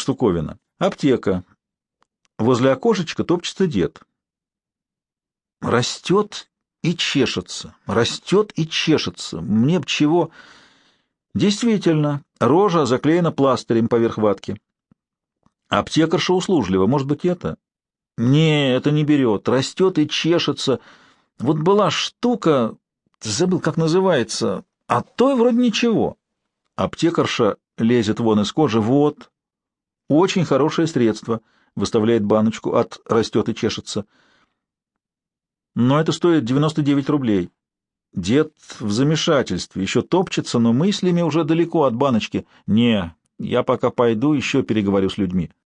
штуковина. Аптека. Возле окошечка топчется дед. Растет и чешется, растет и чешется. Мне б чего... Действительно, рожа заклеена пластырем поверх ватки. Аптекарша услужлива, может быть, это? Не, это не берет, растет и чешется. Вот была штука, забыл, как называется, а то вроде ничего. Аптекарша лезет вон из кожи, вот. Очень хорошее средство, выставляет баночку от растет и чешется. Но это стоит 99 рублей. Дед в замешательстве, еще топчется, но мыслями уже далеко от баночки. Не, я пока пойду, еще переговорю с людьми.